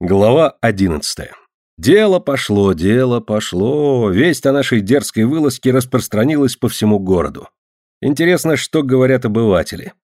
Глава одиннадцатая. Дело пошло, дело пошло. Весть о нашей дерзкой вылазке распространилась по всему городу. Интересно, что говорят обыватели.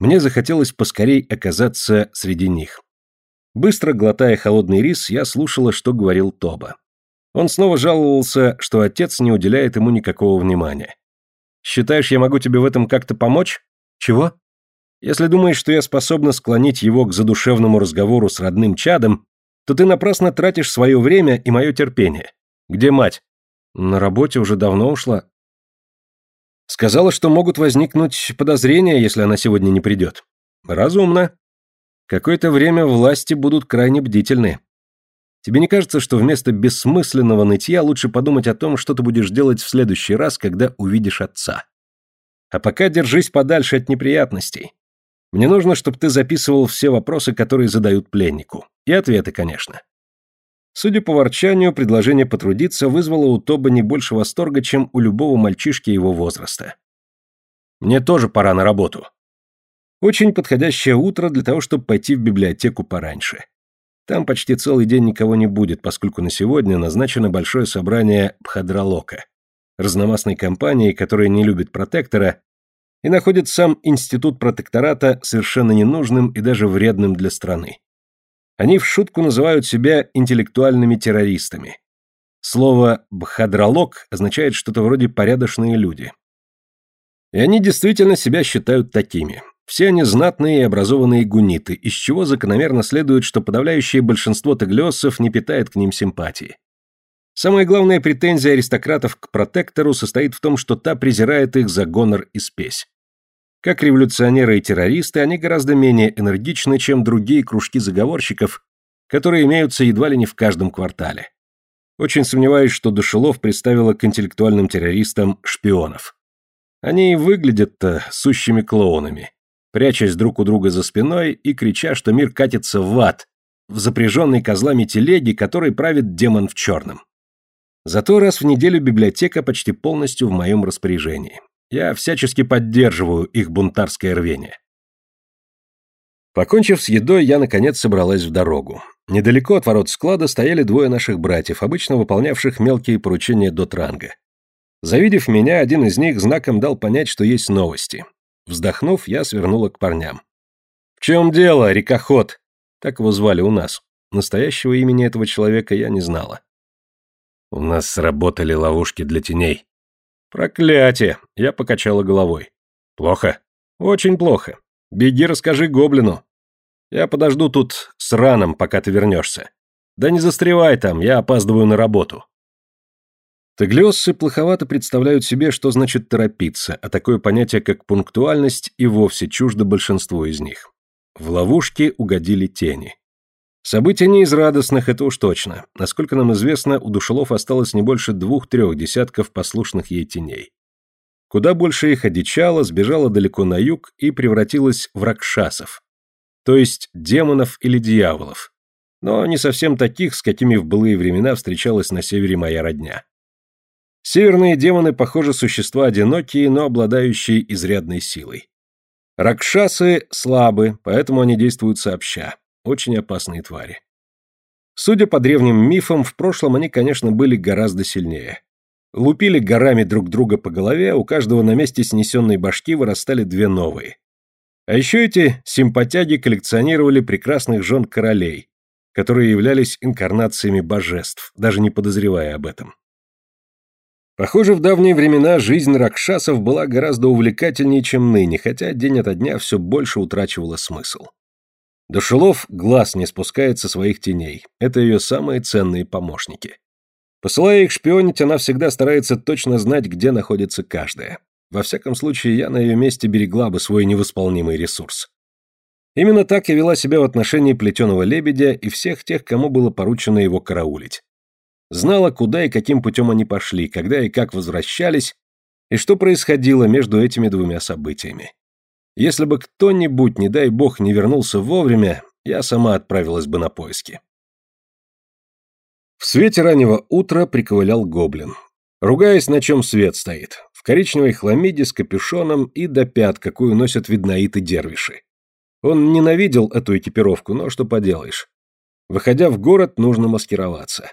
Мне захотелось поскорей оказаться среди них. Быстро глотая холодный рис, я слушала, что говорил Тоба. Он снова жаловался, что отец не уделяет ему никакого внимания. «Считаешь, я могу тебе в этом как-то помочь?» «Чего?» «Если думаешь, что я способна склонить его к задушевному разговору с родным чадом, то ты напрасно тратишь свое время и мое терпение. Где мать? На работе уже давно ушла. Сказала, что могут возникнуть подозрения, если она сегодня не придет. Разумно. Какое-то время власти будут крайне бдительны. Тебе не кажется, что вместо бессмысленного нытья лучше подумать о том, что ты будешь делать в следующий раз, когда увидишь отца? А пока держись подальше от неприятностей. Мне нужно, чтобы ты записывал все вопросы, которые задают пленнику. И ответы, конечно. Судя по ворчанию, предложение потрудиться вызвало у Тоба не больше восторга, чем у любого мальчишки его возраста. Мне тоже пора на работу. Очень подходящее утро для того, чтобы пойти в библиотеку пораньше. Там почти целый день никого не будет, поскольку на сегодня назначено большое собрание Пхадралока, разномастной компании, которая не любит протектора и находит сам институт протектората совершенно ненужным и даже вредным для страны. Они в шутку называют себя интеллектуальными террористами. Слово «бхадралог» означает что-то вроде «порядочные люди». И они действительно себя считают такими. Все они знатные и образованные гуниты, из чего закономерно следует, что подавляющее большинство таглиоссов не питает к ним симпатии. Самая главная претензия аристократов к протектору состоит в том, что та презирает их за гонор и спесь. Как революционеры и террористы, они гораздо менее энергичны, чем другие кружки заговорщиков, которые имеются едва ли не в каждом квартале. Очень сомневаюсь, что Душелов представила к интеллектуальным террористам шпионов. Они и выглядят-то сущими клоунами, прячась друг у друга за спиной и крича, что мир катится в ад, в запряженной козлами телеге, которой правит демон в черном. Зато раз в неделю библиотека почти полностью в моем распоряжении. Я всячески поддерживаю их бунтарское рвение. Покончив с едой, я, наконец, собралась в дорогу. Недалеко от ворот склада стояли двое наших братьев, обычно выполнявших мелкие поручения до транга. Завидев меня, один из них знаком дал понять, что есть новости. Вздохнув, я свернула к парням. «В чем дело, рекоход?» Так его звали у нас. Настоящего имени этого человека я не знала. У нас сработали ловушки для теней. Проклятие! Я покачала головой. Плохо? Очень плохо. Беги, расскажи гоблину. Я подожду тут с раном, пока ты вернешься. Да не застревай там, я опаздываю на работу. Таглиоссы плоховато представляют себе, что значит торопиться, а такое понятие, как пунктуальность, и вовсе чуждо большинству из них. В ловушки угодили тени. События не из радостных, это уж точно. Насколько нам известно, у душелов осталось не больше двух-трех десятков послушных ей теней. Куда больше их одичало, сбежало далеко на юг и превратилось в ракшасов, то есть демонов или дьяволов, но не совсем таких, с какими в былые времена встречалась на севере моя родня. Северные демоны, похоже, существа одинокие, но обладающие изрядной силой. Ракшасы слабы, поэтому они действуют сообща. Очень опасные твари. Судя по древним мифам, в прошлом они, конечно, были гораздо сильнее. Лупили горами друг друга по голове, у каждого на месте снесенной башки вырастали две новые. А еще эти симпатяги коллекционировали прекрасных жен королей, которые являлись инкарнациями божеств, даже не подозревая об этом. Похоже, в давние времена жизнь ракшасов была гораздо увлекательнее, чем ныне, хотя день ото дня все больше утрачивала смысл. Душелов глаз не спускает со своих теней. Это ее самые ценные помощники. Посылая их шпионить, она всегда старается точно знать, где находится каждая. Во всяком случае, я на ее месте берегла бы свой невосполнимый ресурс. Именно так я вела себя в отношении плетеного лебедя и всех тех, кому было поручено его караулить. Знала, куда и каким путем они пошли, когда и как возвращались, и что происходило между этими двумя событиями. Если бы кто-нибудь, не дай бог, не вернулся вовремя, я сама отправилась бы на поиски. В свете раннего утра приковылял гоблин. Ругаясь, на чем свет стоит. В коричневой хламиде с капюшоном и до пят, какую носят виднаиты дервиши. Он ненавидел эту экипировку, но что поделаешь. Выходя в город, нужно маскироваться.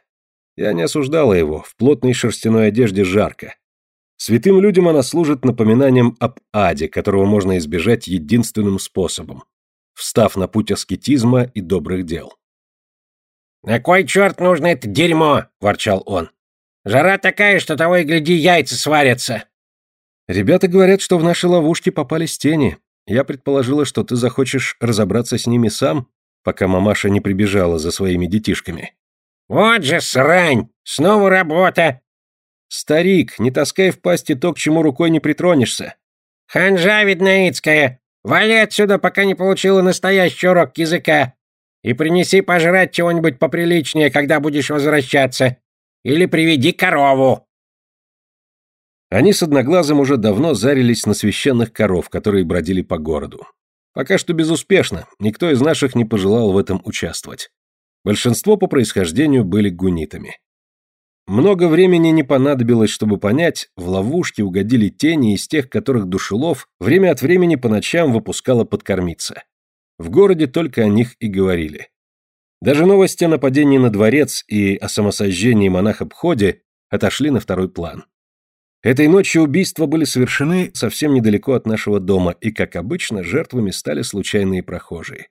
Я не осуждала его, в плотной шерстяной одежде жарко. Святым людям она служит напоминанием об аде, которого можно избежать единственным способом – встав на путь аскетизма и добрых дел. «На кой черт нужно это дерьмо?» – ворчал он. «Жара такая, что того и гляди, яйца сварятся». Ребята говорят, что в наши ловушки попались тени. Я предположила, что ты захочешь разобраться с ними сам, пока мамаша не прибежала за своими детишками. Вот же срань! Снова работа! Старик, не таскай в пасти то, к чему рукой не притронешься. Ханжа видноицкая! Вали отсюда, пока не получила настоящий урок языка. И принеси пожрать чего-нибудь поприличнее, когда будешь возвращаться. Или приведи корову. Они с Одноглазым уже давно зарились на священных коров, которые бродили по городу. Пока что безуспешно, никто из наших не пожелал в этом участвовать. Большинство по происхождению были гунитами. Много времени не понадобилось, чтобы понять, в ловушки угодили тени из тех, которых Душелов время от времени по ночам выпускала подкормиться. В городе только о них и говорили. Даже новости о нападении на дворец и о самосожжении монах-обходе отошли на второй план. Этой ночью убийства были совершены совсем недалеко от нашего дома, и, как обычно, жертвами стали случайные прохожие.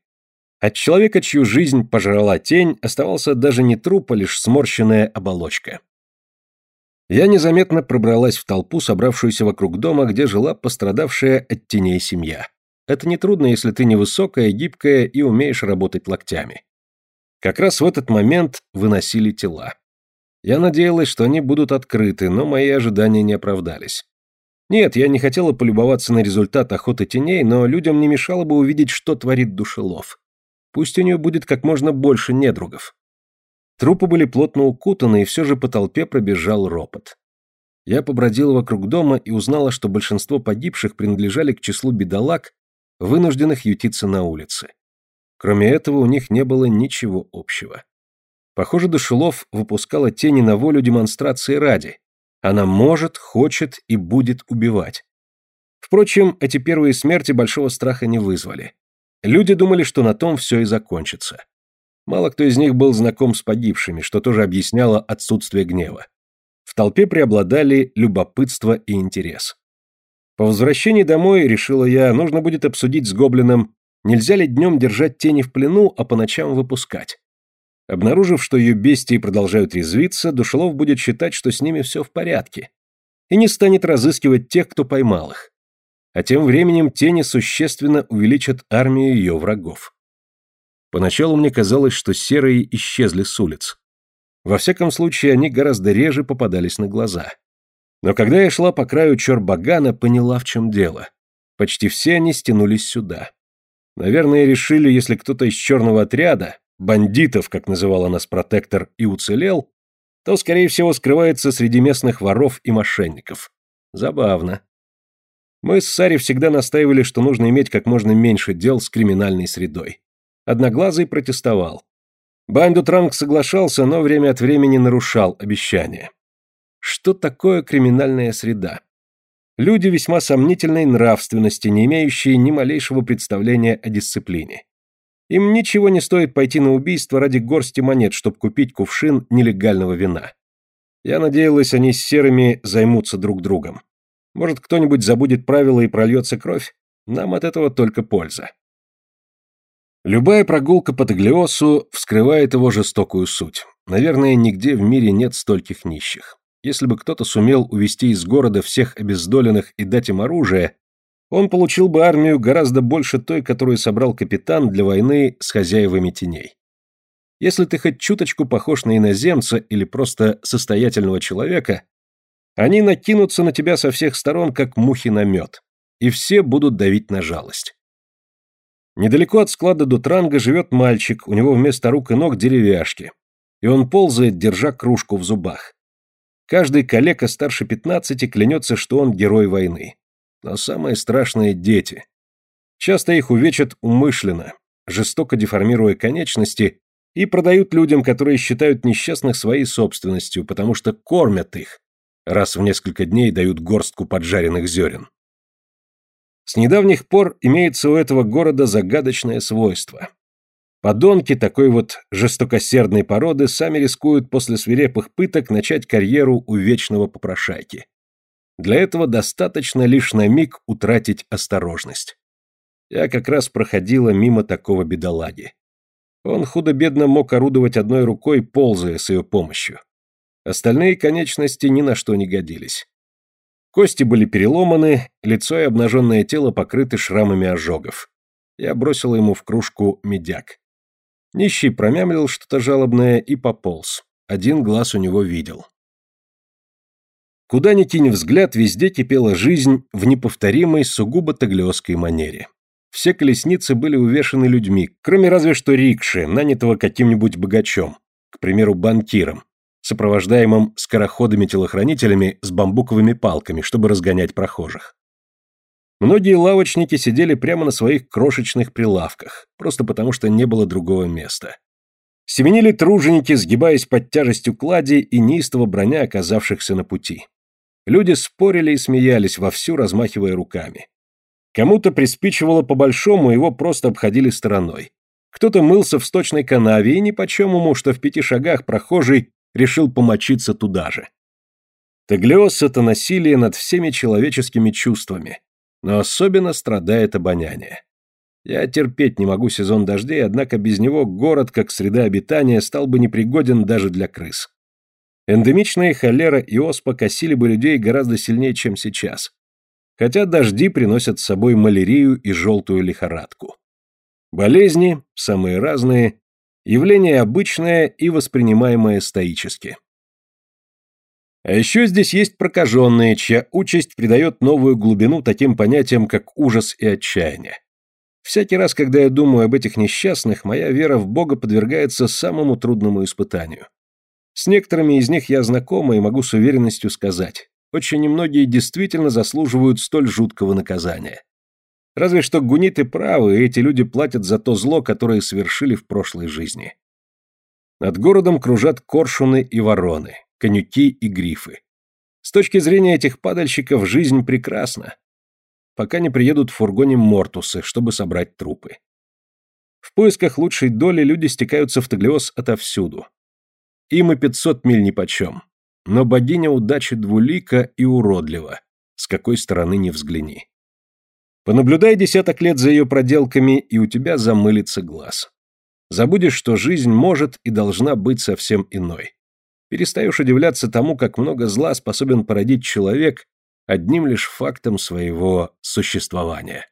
От человека, чью жизнь пожрала тень, оставался даже не труп, а лишь сморщенная оболочка. Я незаметно пробралась в толпу, собравшуюся вокруг дома, где жила пострадавшая от теней семья. Это нетрудно, если ты невысокая, гибкая и умеешь работать локтями. Как раз в этот момент выносили тела. Я надеялась, что они будут открыты, но мои ожидания не оправдались. Нет, я не хотела полюбоваться на результат охоты теней, но людям не мешало бы увидеть, что творит душелов. Пусть у нее будет как можно больше недругов. Трупы были плотно укутаны, и все же по толпе пробежал ропот. Я побродила вокруг дома и узнала, что большинство погибших принадлежали к числу бедолаг, вынужденных ютиться на улице. Кроме этого, у них не было ничего общего. Похоже, Душелов выпускала тени на волю демонстрации ради. Она может, хочет и будет убивать. Впрочем, эти первые смерти большого страха не вызвали. Люди думали, что на том все и закончится. Мало кто из них был знаком с погибшими, что тоже объясняло отсутствие гнева. В толпе преобладали любопытство и интерес. По возвращении домой, решила я, нужно будет обсудить с гоблином, нельзя ли днем держать тени в плену, а по ночам выпускать. Обнаружив, что ее бестии продолжают резвиться, Душелов будет считать, что с ними все в порядке, и не станет разыскивать тех, кто поймал их а тем временем тени существенно увеличат армию ее врагов. Поначалу мне казалось, что серые исчезли с улиц. Во всяком случае, они гораздо реже попадались на глаза. Но когда я шла по краю Чорбагана, поняла, в чем дело. Почти все они стянулись сюда. Наверное, решили, если кто-то из черного отряда, бандитов, как называла нас протектор, и уцелел, то, скорее всего, скрывается среди местных воров и мошенников. Забавно. Мы с Сари всегда настаивали, что нужно иметь как можно меньше дел с криминальной средой. Одноглазый протестовал. Банду Транг соглашался, но время от времени нарушал обещания. Что такое криминальная среда? Люди весьма сомнительной нравственности, не имеющие ни малейшего представления о дисциплине. Им ничего не стоит пойти на убийство ради горсти монет, чтобы купить кувшин нелегального вина. Я надеялась, они с серыми займутся друг другом. Может, кто-нибудь забудет правила и прольется кровь? Нам от этого только польза. Любая прогулка по Таглиосу вскрывает его жестокую суть. Наверное, нигде в мире нет стольких нищих. Если бы кто-то сумел увести из города всех обездоленных и дать им оружие, он получил бы армию гораздо больше той, которую собрал капитан для войны с хозяевами теней. Если ты хоть чуточку похож на иноземца или просто состоятельного человека, они накинутся на тебя со всех сторон, как мухи на мед, и все будут давить на жалость. Недалеко от склада Дутранга живет мальчик, у него вместо рук и ног деревяшки, и он ползает, держа кружку в зубах. Каждый калека старше пятнадцати клянется, что он герой войны. Но самое страшное – дети. Часто их увечат умышленно, жестоко деформируя конечности, и продают людям, которые считают несчастных своей собственностью, потому что кормят их, раз в несколько дней дают горстку поджаренных зерен. С недавних пор имеется у этого города загадочное свойство. Подонки такой вот жестокосердной породы сами рискуют после свирепых пыток начать карьеру у вечного попрошайки. Для этого достаточно лишь на миг утратить осторожность. Я как раз проходила мимо такого бедолаги. Он худо-бедно мог орудовать одной рукой, ползая с ее помощью. Остальные конечности ни на что не годились. Кости были переломаны, лицо и обнаженное тело покрыты шрамами ожогов. Я бросила ему в кружку медяк. Нищий промямлил что-то жалобное и пополз. Один глаз у него видел. Куда ни кинь взгляд, везде кипела жизнь в неповторимой, сугубо таглиосской манере. Все колесницы были увешаны людьми, кроме разве что рикши, нанятого каким-нибудь богачом, к примеру, банкиром, сопровождаемым скороходами-телохранителями с бамбуковыми палками, чтобы разгонять прохожих. Многие лавочники сидели прямо на своих крошечных прилавках, просто потому что не было другого места. Семенили труженики, сгибаясь под тяжестью клади и неистово броня оказавшихся на пути. Люди спорили и смеялись, вовсю размахивая руками. Кому-то приспичивало по-большому, его просто обходили стороной. Кто-то мылся в сточной канаве, и ни почем ему, что в пяти шагах прохожий решил помочиться туда же. Таглиос — это насилие над всеми человеческими чувствами, но особенно страдает обоняние. Я терпеть не могу сезон дождей, однако без него город, как среда обитания, стал бы непригоден даже для крыс. Эндемичные холера и оспа косили бы людей гораздо сильнее, чем сейчас. Хотя дожди приносят с собой малярию и желтую лихорадку. Болезни, самые разные, явление обычное и воспринимаемое стоически. А еще здесь есть прокаженные, чья участь придает новую глубину таким понятиям, как ужас и отчаяние. Всякий раз, когда я думаю об этих несчастных, моя вера в Бога подвергается самому трудному испытанию. С некоторыми из них я знакома и могу с уверенностью сказать, очень немногие действительно заслуживают столь жуткого наказания. Разве что гуниты правы, и эти люди платят за то зло, которое совершили в прошлой жизни. Над городом кружат коршуны и вороны конюки и грифы. С точки зрения этих падальщиков жизнь прекрасна, пока не приедут в фургоне Мортусы, чтобы собрать трупы. В поисках лучшей доли люди стекаются в Таглиоз отовсюду. Им и пятьсот миль нипочем. Но богиня удачи двулика и уродлива, с какой стороны не взгляни. Понаблюдай десяток лет за ее проделками, и у тебя замылится глаз. Забудешь, что жизнь может и должна быть совсем иной перестаешь удивляться тому, как много зла способен породить человек одним лишь фактом своего существования.